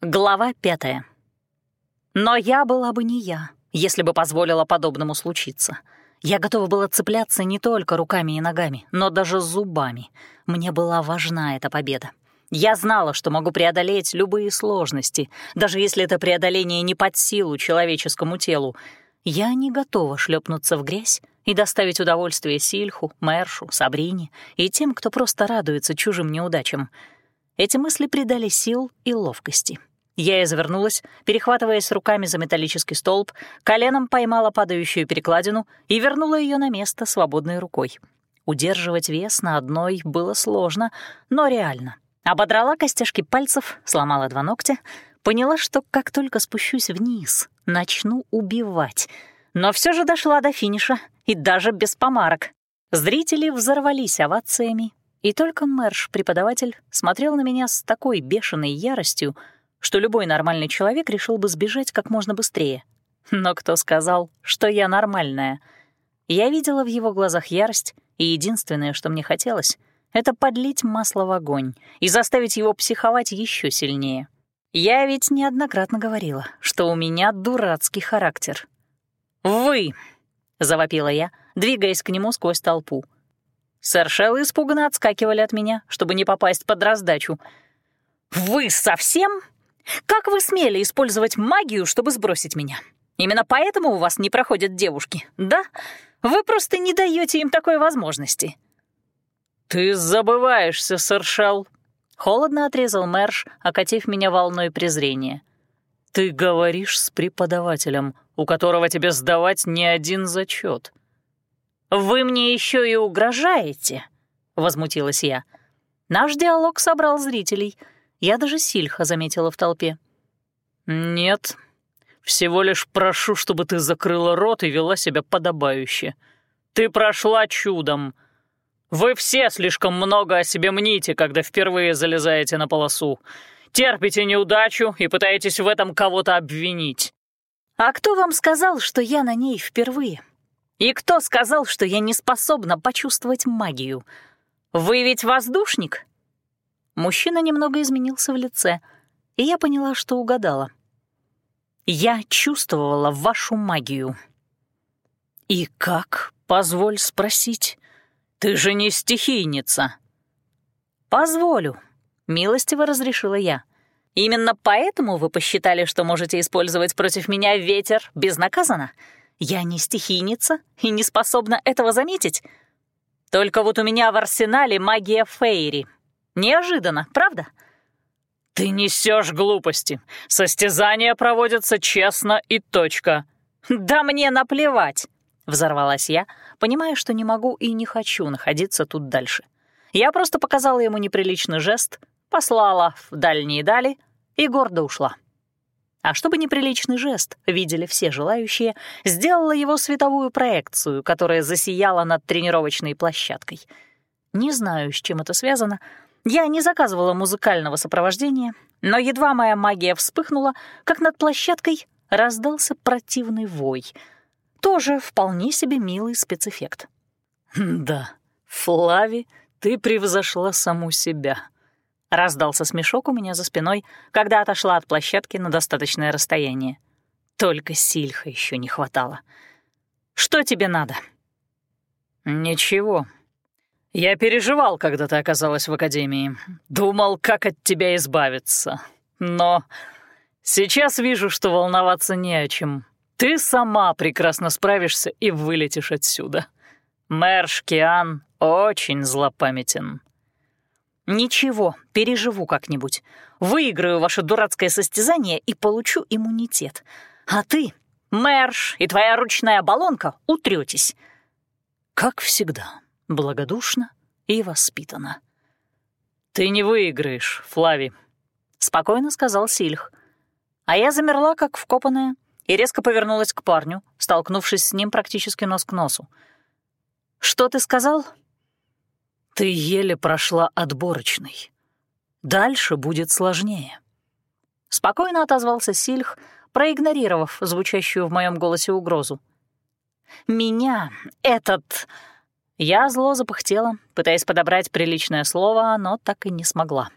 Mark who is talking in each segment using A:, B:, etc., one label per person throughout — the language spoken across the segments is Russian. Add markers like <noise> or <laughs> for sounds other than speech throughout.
A: Глава пятая. Но я была бы не я, если бы позволила подобному случиться. Я готова была цепляться не только руками и ногами, но даже зубами. Мне была важна эта победа. Я знала, что могу преодолеть любые сложности, даже если это преодоление не под силу человеческому телу. Я не готова шлепнуться в грязь и доставить удовольствие Сильху, Мэршу, Сабрине и тем, кто просто радуется чужим неудачам. Эти мысли придали сил и ловкости. Я извернулась, перехватываясь руками за металлический столб, коленом поймала падающую перекладину и вернула ее на место свободной рукой. Удерживать вес на одной было сложно, но реально. Ободрала костяшки пальцев, сломала два ногтя, поняла, что как только спущусь вниз, начну убивать. Но все же дошла до финиша, и даже без помарок. Зрители взорвались овациями, и только Мэрш-преподаватель смотрел на меня с такой бешеной яростью, что любой нормальный человек решил бы сбежать как можно быстрее. Но кто сказал, что я нормальная? Я видела в его глазах ярость, и единственное, что мне хотелось, это подлить масло в огонь и заставить его психовать еще сильнее. Я ведь неоднократно говорила, что у меня дурацкий характер. «Вы!» — завопила я, двигаясь к нему сквозь толпу. Сэр Шелл испуганно отскакивали от меня, чтобы не попасть под раздачу. «Вы совсем?» Как вы смели использовать магию, чтобы сбросить меня? Именно поэтому у вас не проходят девушки, да? Вы просто не даете им такой возможности».
B: «Ты забываешься, Саршал», —
A: холодно отрезал Мэрш, окатив меня волной презрения.
B: «Ты говоришь с преподавателем, у которого тебе сдавать не один зачет.
A: «Вы мне еще и угрожаете?» — возмутилась я. Наш диалог собрал зрителей — я даже Сильха заметила в толпе.
B: «Нет, всего лишь прошу, чтобы ты закрыла рот и вела себя подобающе. Ты прошла чудом. Вы все слишком много о себе мните, когда впервые залезаете на полосу. Терпите неудачу и пытаетесь в этом кого-то обвинить».
A: «А кто вам сказал, что я на ней впервые? И кто сказал, что я не способна почувствовать магию? Вы ведь воздушник?» Мужчина немного изменился в лице, и я поняла, что угадала. Я чувствовала вашу магию.
B: «И как, позволь спросить? Ты же не стихийница!»
A: «Позволю», — милостиво разрешила я. «Именно поэтому вы посчитали, что можете использовать против меня ветер безнаказанно? Я не стихийница и не способна этого заметить. Только вот у меня в арсенале магия Фейри, Неожиданно, правда?
B: Ты несешь глупости. Состязания проводятся честно и точка.
A: Да мне наплевать, взорвалась я, понимая, что не могу и не хочу находиться тут дальше. Я просто показала ему неприличный жест, послала в дальние дали и гордо ушла. А чтобы неприличный жест видели все желающие, сделала его световую проекцию, которая засияла над тренировочной площадкой. Не знаю, с чем это связано, я не заказывала музыкального сопровождения, но едва моя магия вспыхнула, как над площадкой раздался противный вой. Тоже вполне себе милый спецэффект.
B: «Да, Флави, ты превзошла саму себя», — раздался смешок у меня за спиной, когда отошла от площадки на достаточное расстояние. Только Сильха еще не хватало. «Что тебе надо?» «Ничего», я переживал, когда ты оказалась в академии. Думал, как от тебя избавиться. Но сейчас вижу, что волноваться не о чем. Ты сама прекрасно справишься и вылетишь отсюда. Мэр Шкиан очень злопамятен.
A: Ничего, переживу как-нибудь. Выиграю ваше дурацкое состязание и получу иммунитет. А ты, Мэрш и твоя ручная баллонка утретесь.
B: Как всегда благодушно и воспитанно. «Ты не выиграешь, Флави», —
A: спокойно сказал Сильх. А я замерла, как вкопанная, и резко повернулась к парню, столкнувшись с ним практически нос к носу. «Что ты сказал?»
B: «Ты еле прошла отборочный. Дальше будет сложнее».
A: Спокойно отозвался Сильх, проигнорировав звучащую в моем голосе угрозу. «Меня этот я зло запыхтела, пытаясь подобрать приличное слово, но так и не смогла.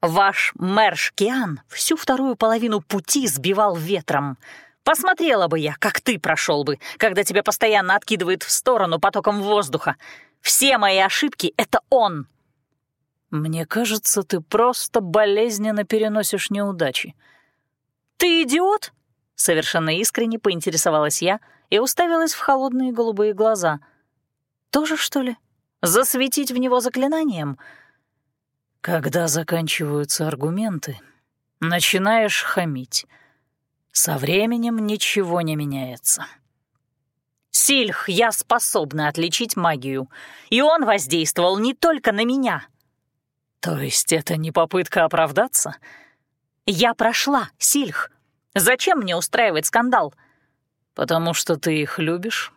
A: Ваш мэр Шкиан всю вторую половину пути сбивал ветром. Посмотрела бы я, как ты прошел бы, когда тебя постоянно откидывает в сторону потоком воздуха. Все мои ошибки — это он.
B: Мне кажется, ты просто болезненно переносишь неудачи.
A: Ты идиот? Совершенно искренне поинтересовалась я и уставилась в холодные голубые глаза. Тоже, что ли? Засветить в него заклинанием —
B: когда заканчиваются аргументы, начинаешь хамить. Со временем ничего не меняется.
A: Сильх, я способна отличить магию, и он воздействовал не только на меня.
B: То есть это не попытка оправдаться?
A: Я прошла, Сильх. Зачем мне устраивать скандал?
B: Потому что ты их любишь?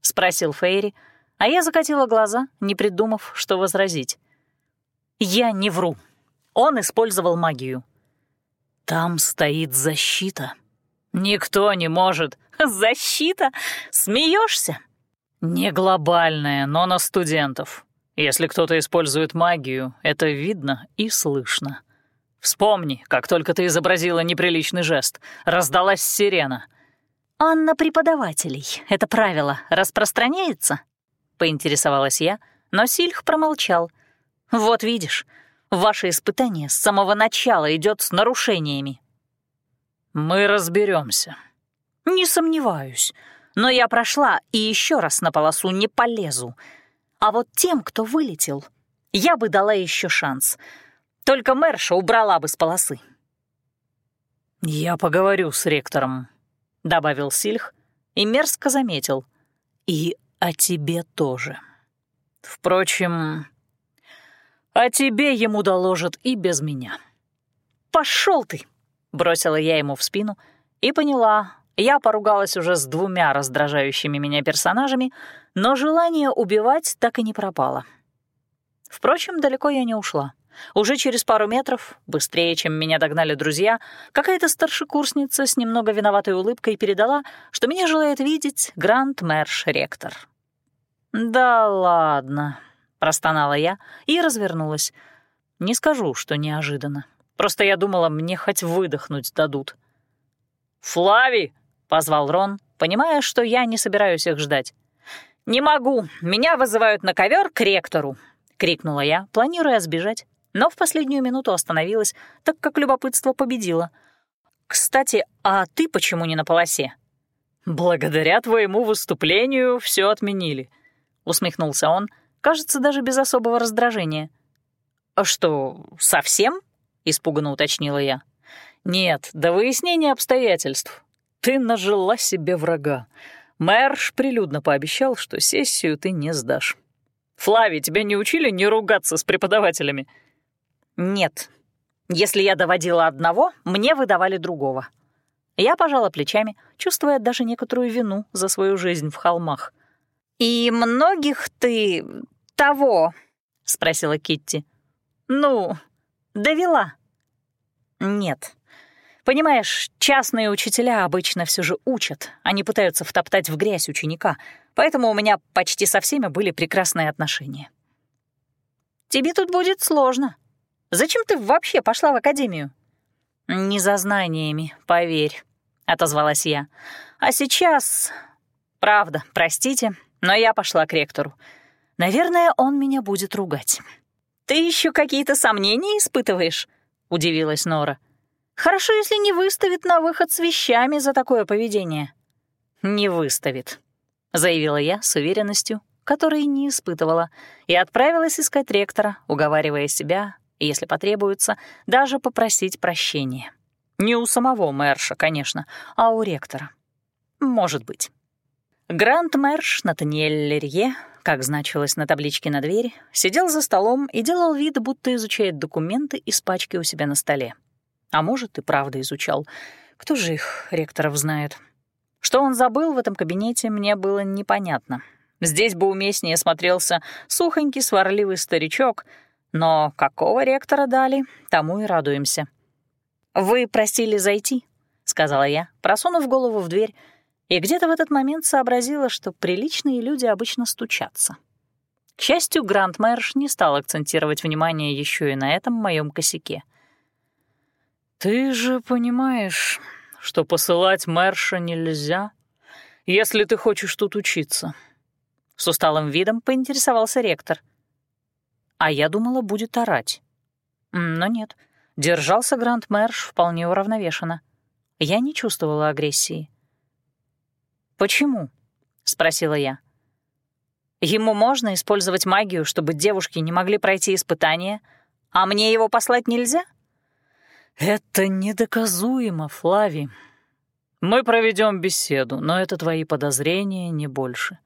A: Спросил Фейри, а я закатила глаза, не придумав, что возразить. Я не вру. Он использовал магию.
B: Там стоит защита. Никто не может. <laughs>
A: Защита? Смеешься?
B: Не глобальная, но на студентов. Если кто-то использует магию, это видно и слышно. Вспомни, как только ты изобразила неприличный жест, раздалась сирена.
A: «А на преподавателей это правило распространяется?» — поинтересовалась я, но Сильх промолчал — вот видишь, ваше испытание с самого начала идет с нарушениями.
B: Мы разберемся.
A: Не сомневаюсь, но я прошла и еще раз на полосу не полезу. А вот тем, кто вылетел, я бы дала еще шанс. Только мэрша убрала бы с полосы.
B: «Я поговорю с ректором», — добавил Сильх и мерзко заметил. «И о тебе тоже. Впрочем, а тебе ему доложат и без меня».
A: «Пошел ты!» — бросила я ему в спину и поняла, я поругалась уже с двумя раздражающими меня персонажами, но желание убивать так и не пропало. Впрочем, далеко я не ушла. Уже через пару метров, быстрее, чем меня догнали друзья, какая-то старшекурсница с немного виноватой улыбкой передала, что меня желает видеть гранд-мэрш-ректор. «Да ладно», простонала я и развернулась. Не скажу, что неожиданно. Просто я думала, мне хоть выдохнуть дадут.
B: «Флави!» — позвал Рон,
A: понимая, что я не собираюсь их ждать. «Не могу, меня вызывают на ковер к ректору!» — крикнула я, планируя сбежать, но в последнюю минуту остановилась, так как любопытство победило. «Кстати, а ты почему не на полосе?»
B: «Благодаря твоему выступлению все отменили», — усмехнулся он, кажется, даже без особого раздражения.
A: «А что, совсем?» — испуганно уточнила я.
B: «Нет, до выяснения обстоятельств. Ты нажила себе врага. Мэрш прилюдно пообещал, что сессию ты не сдашь. Флави, тебя не учили не ругаться с преподавателями?»
A: «Нет. Если я доводила одного, мне выдавали другого». Я пожала плечами, чувствуя даже некоторую вину за свою жизнь в холмах. «И многих ты того?» — спросила Китти. «Ну, довела?» «Нет. Понимаешь, частные учителя обычно все же учат, они пытаются втоптать в грязь ученика, поэтому у меня почти со всеми были прекрасные отношения». «Тебе тут будет сложно. Зачем ты вообще пошла в академию?» «Не за знаниями, поверь», — отозвалась я. «А сейчас... Правда, простите, но я пошла к ректору. Наверное, он меня будет ругать. «Ты еще какие-то сомнения испытываешь?» — удивилась Нора. «Хорошо, если не выставит на выход с вещами за такое поведение». «Не выставит», — заявила я с уверенностью, которой не испытывала, и отправилась искать ректора, уговаривая себя, если потребуется, даже попросить прощения. Не у самого мэрша, конечно, а у ректора. Может быть. Гранд-мэрш Натаниэль Лерье, как значилось на табличке на двери, сидел за столом и делал вид, будто изучает документы из пачки у себя на столе. А может, и правда изучал. Кто же их, ректоров, знает? Что он забыл в этом кабинете, мне было непонятно. Здесь бы уместнее смотрелся сухонький сварливый старичок, но какого ректора дали, тому и радуемся. «Вы просили зайти», — сказала я, просунув голову в дверь, и где-то в этот момент сообразила, что приличные люди обычно стучатся. К счастью, Грант Мэрш не стал акцентировать внимание еще и на этом моем косяке.
B: «Ты же понимаешь, что посылать Мэрша нельзя, если ты хочешь тут учиться?»
A: С усталым видом поинтересовался ректор. А я думала, будет орать. Но нет, держался Грант Мэрш вполне уравновешенно. Я не чувствовала агрессии. «Почему?» — спросила я. «Ему можно использовать магию, чтобы девушки не могли пройти испытания, а мне его послать нельзя?»
B: «Это недоказуемо, Флави. Мы проведем беседу, но это твои подозрения, не больше.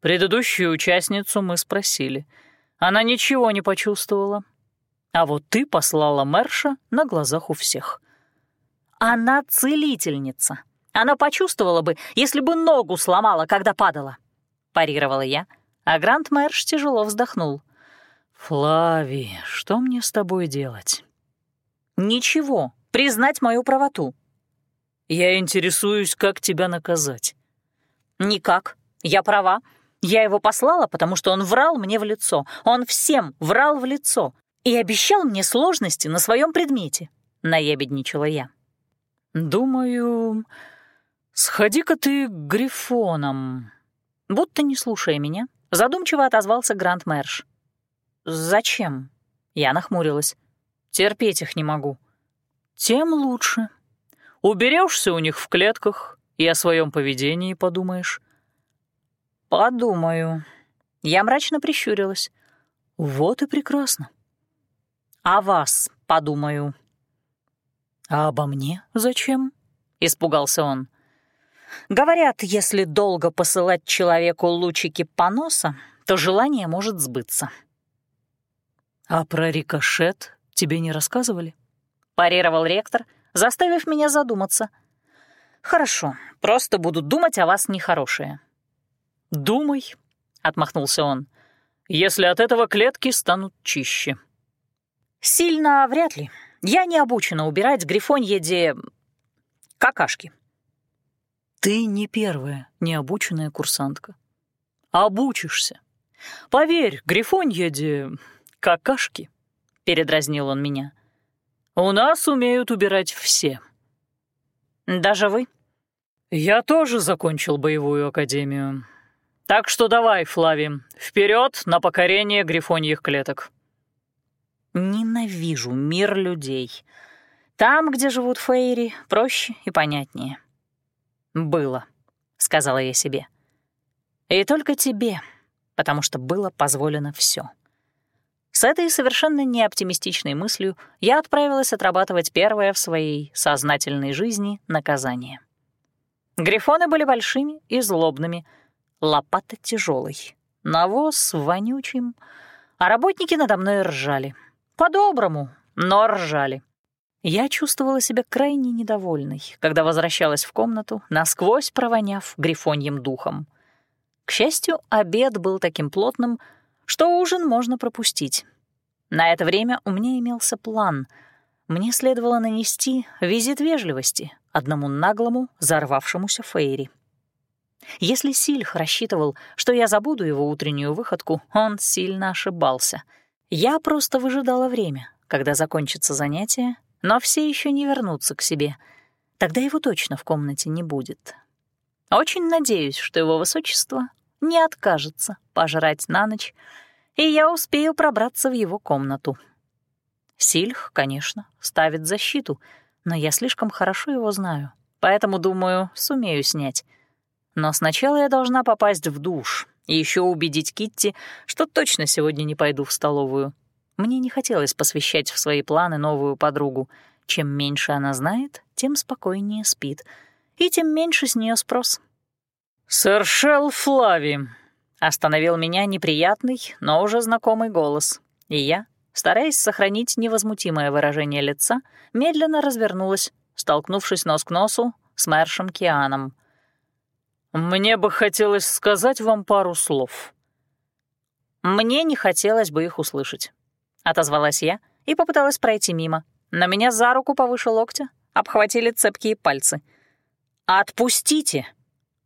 B: Предыдущую участницу мы спросили. Она ничего не почувствовала. А вот ты послала Мэрша на глазах у всех».
A: «Она целительница. Она почувствовала бы, если бы ногу сломала, когда падала», — парировала я, а Грант Мэрш тяжело вздохнул.
B: «Флави, что мне с тобой делать?»
A: «Ничего, признать мою правоту».
B: «Я интересуюсь, как тебя наказать».
A: «Никак. Я права. Я его послала, потому что он врал мне в лицо. Он всем врал в лицо и обещал мне сложности на своем предмете», — наебедничала я.
B: «Думаю, сходи-ка ты к Грифонам».
A: Будто не слушая меня, задумчиво отозвался Грант Мэрш. «Зачем?» Я нахмурилась. Терпеть их не могу.
B: Тем лучше. Уберешься у них в клетках и о своем поведении подумаешь.
A: Подумаю. Я мрачно прищурилась.
B: Вот и прекрасно.
A: О вас подумаю.
B: А обо мне зачем? Испугался он.
A: Говорят, если долго посылать человеку лучики поноса, то желание может сбыться.
B: А про рикошет Тебе не рассказывали?»
A: — парировал ректор, заставив меня задуматься. «Хорошо, просто буду думать о вас нехорошее».
B: «Думай», — отмахнулся он, — «если от этого клетки станут чище».
A: «Сильно вряд ли. Я не обучена убирать грифонье де... какашки».
B: «Ты не первая необученная курсантка. Обучишься. Поверь, грифонье де... какашки — передразнил он меня. «У нас умеют убирать все».
A: «Даже вы?»
B: «Я тоже закончил боевую академию. Так что давай, Флави, вперед на покорение грифоньих клеток».
A: «Ненавижу мир людей. Там, где живут фейри, проще и понятнее». «Было», — сказала я себе. «И только тебе, потому что было позволено все. С этой совершенно неоптимистичной мыслью я отправилась отрабатывать первое в своей сознательной жизни наказание. Грифоны были большими и злобными, лопата тяжелой, навоз вонючим, а работники надо мной ржали. По-доброму, но ржали. Я чувствовала себя крайне недовольной, когда возвращалась в комнату, насквозь провоняв грифоньим духом. К счастью, обед был таким плотным, что ужин можно пропустить. На это время у меня имелся план. Мне следовало нанести визит вежливости одному наглому, взорвавшемуся Фейри. Если Сильх рассчитывал, что я забуду его утреннюю выходку, он сильно ошибался. Я просто выжидала время, когда закончится занятие, но все еще не вернутся к себе. Тогда его точно в комнате не будет. Очень надеюсь, что его высочество не откажется пожрать на ночь, и я успею пробраться в его комнату. Сильх, конечно, ставит защиту, но я слишком хорошо его знаю, поэтому, думаю, сумею снять. Но сначала я должна попасть в душ и еще убедить Китти, что точно сегодня не пойду в столовую. Мне не хотелось посвящать в свои планы новую подругу. Чем меньше она знает, тем спокойнее спит, и тем меньше с нее спрос.
B: «Сэр Шелл Флави», — остановил меня неприятный, но уже знакомый голос, и я, стараясь сохранить невозмутимое выражение лица, медленно развернулась, столкнувшись нос к носу с мэршем Кианом. «Мне бы хотелось сказать вам пару слов».
A: «Мне не хотелось бы их услышать», — отозвалась я и попыталась пройти мимо. На меня за руку повыше локтя обхватили цепкие пальцы. «Отпустите!»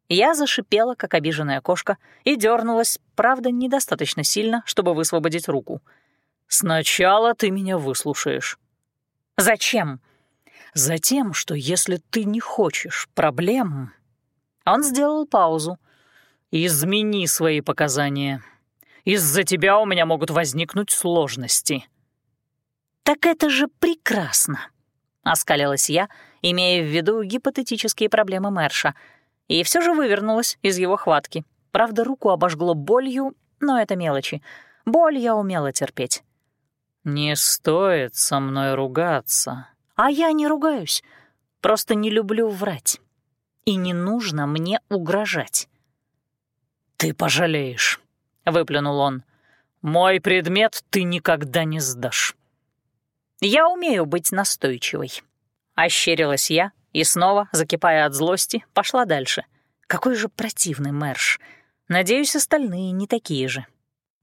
A: Я зашипела, как обиженная кошка, и дернулась, правда, недостаточно сильно, чтобы высвободить руку.
B: «Сначала ты меня выслушаешь».
A: «Зачем?»
B: «Затем, что если ты не хочешь проблем...»
A: Он сделал паузу.
B: «Измени свои показания. Из-за тебя у меня могут возникнуть сложности».
A: «Так это же прекрасно!» — оскалилась я, имея в виду гипотетические проблемы Мэрша — и все же вывернулась из его хватки. Правда, руку обожгло болью, но это мелочи. Боль я умела терпеть.
B: «Не стоит со мной ругаться».
A: «А я не ругаюсь. Просто не люблю врать. И не нужно мне угрожать».
B: «Ты пожалеешь», — выплюнул он. «Мой предмет ты никогда не сдашь».
A: «Я умею быть настойчивой», — ощерилась я, и снова, закипая от злости, пошла дальше. Какой же противный мэрш. Надеюсь, остальные не такие же.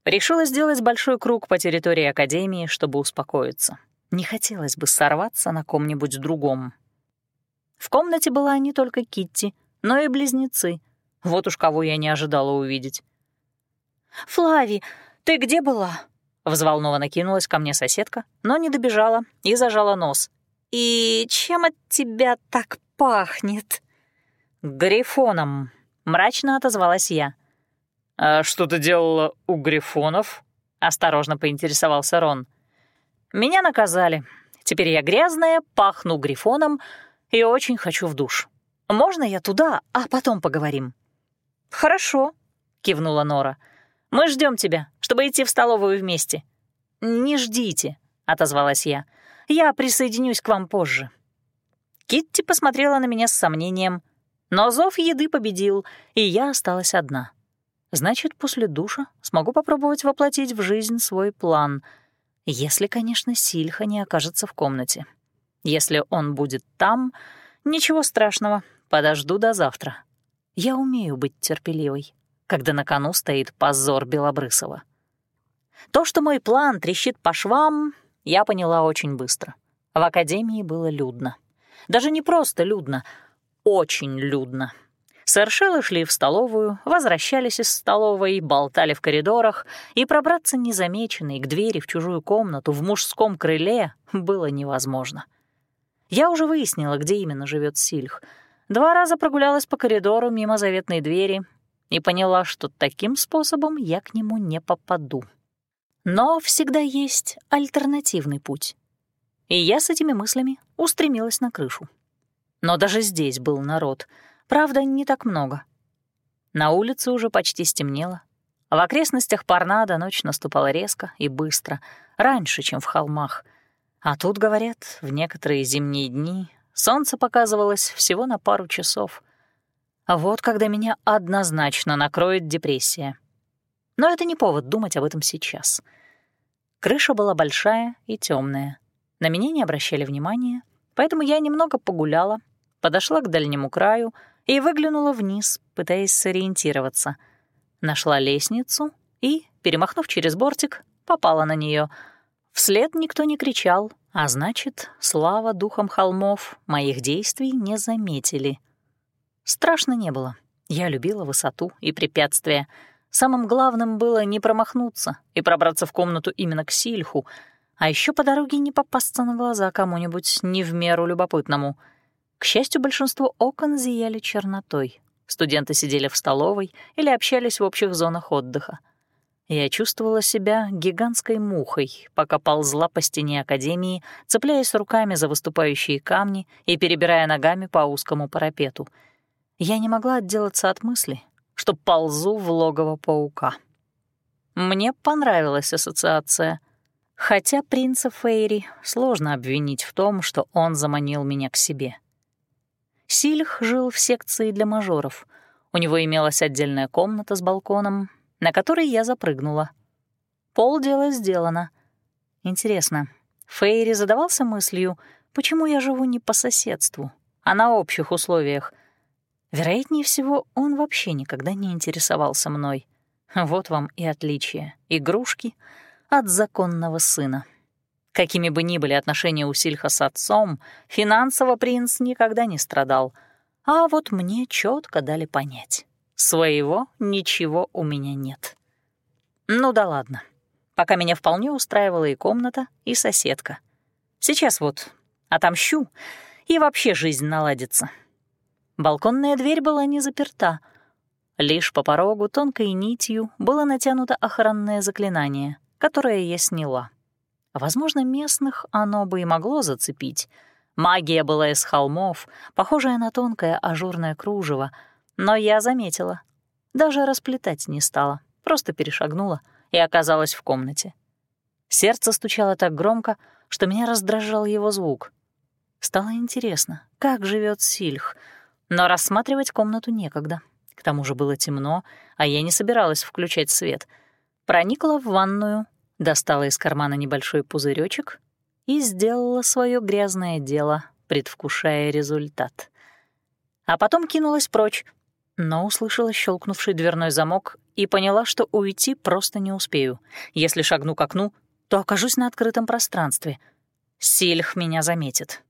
A: Решила сделать большой круг по территории Академии, чтобы успокоиться. Не хотелось бы сорваться на ком-нибудь другом. В комнате была не только Китти, но и близнецы. Вот уж кого я не ожидала увидеть. «Флави, ты где была?» Взволнованно кинулась ко мне соседка, но не добежала и зажала нос. «И чем от тебя так пахнет?» «Грифоном», — мрачно отозвалась я.
B: «А что ты делала у грифонов?» — осторожно поинтересовался Рон.
A: «Меня наказали. Теперь я грязная, пахну грифоном и очень хочу в душ. Можно я туда, а потом поговорим?» «Хорошо», — кивнула Нора. «Мы ждем тебя, чтобы идти в столовую вместе». «Не ждите», — отозвалась я. Я присоединюсь к вам позже». Китти посмотрела на меня с сомнением, но зов еды победил, и я осталась одна. Значит, после душа смогу попробовать воплотить в жизнь свой план, если, конечно, Сильха не окажется в комнате. Если он будет там, ничего страшного, подожду до завтра. Я умею быть терпеливой, когда на кону стоит позор Белобрысова. То, что мой план трещит по швам, я поняла очень быстро. В академии было людно. Даже не просто людно, очень людно. Сэршелы шли в столовую, возвращались из столовой, болтали в коридорах, и пробраться незамеченной к двери в чужую комнату в мужском крыле было невозможно. Я уже выяснила, где именно живет Сильх. Два раза прогулялась по коридору мимо заветной двери и поняла, что таким способом я к нему не попаду. Но всегда есть альтернативный путь. И я с этими мыслями устремилась на крышу. Но даже здесь был народ. Правда, не так много. На улице уже почти стемнело. В окрестностях Парнада ночь наступала резко и быстро, раньше, чем в холмах. А тут, говорят, в некоторые зимние дни солнце показывалось всего на пару часов. Вот когда меня однозначно накроет депрессия — но это не повод думать об этом сейчас. Крыша была большая и темная. На меня не обращали внимания, поэтому я немного погуляла, подошла к дальнему краю и выглянула вниз, пытаясь сориентироваться. Нашла лестницу и, перемахнув через бортик, попала на нее. Вслед никто не кричал, а значит, слава духам холмов, моих действий не заметили. Страшно не было. Я любила высоту и препятствия — Самым главным было не промахнуться и пробраться в комнату именно к Сильху, а еще по дороге не попасться на глаза кому-нибудь не в меру любопытному. К счастью, большинство окон зияли чернотой. Студенты сидели в столовой или общались в общих зонах отдыха. Я чувствовала себя гигантской мухой, пока ползла по стене Академии, цепляясь руками за выступающие камни и перебирая ногами по узкому парапету. Я не могла отделаться от мысли, что ползу в логово паука. Мне понравилась ассоциация. Хотя принца Фейри сложно обвинить в том, что он заманил меня к себе. Сильх жил в секции для мажоров. У него имелась отдельная комната с балконом, на которой я запрыгнула. Полдела сделано. Интересно, Фейри задавался мыслью, почему я живу не по соседству, а на общих условиях — Вероятнее всего, он вообще никогда не интересовался мной. Вот вам и отличие игрушки от законного сына. Какими бы ни были отношения у Сильха с отцом, финансово принц никогда не страдал. А вот мне четко дали понять. Своего ничего у меня нет. Ну да ладно. Пока меня вполне устраивала и комната, и соседка. Сейчас вот отомщу, и вообще жизнь наладится. Балконная дверь была не заперта. Лишь по порогу тонкой нитью было натянуто охранное заклинание, которое я сняла. Возможно, местных оно бы и могло зацепить. Магия была из холмов, похожая на тонкое ажурное кружево, но я заметила. Даже расплетать не стала, просто перешагнула и оказалась в комнате. Сердце стучало так громко, что меня раздражал его звук. Стало интересно, как живет Сильх, но рассматривать комнату некогда. К тому же было темно, а я не собиралась включать свет. Проникла в ванную, достала из кармана небольшой пузыречек и сделала свое грязное дело, предвкушая результат. А потом кинулась прочь, но услышала щелкнувший дверной замок и поняла, что уйти просто не успею. Если шагну к окну, то окажусь на открытом пространстве. Сильх меня заметит.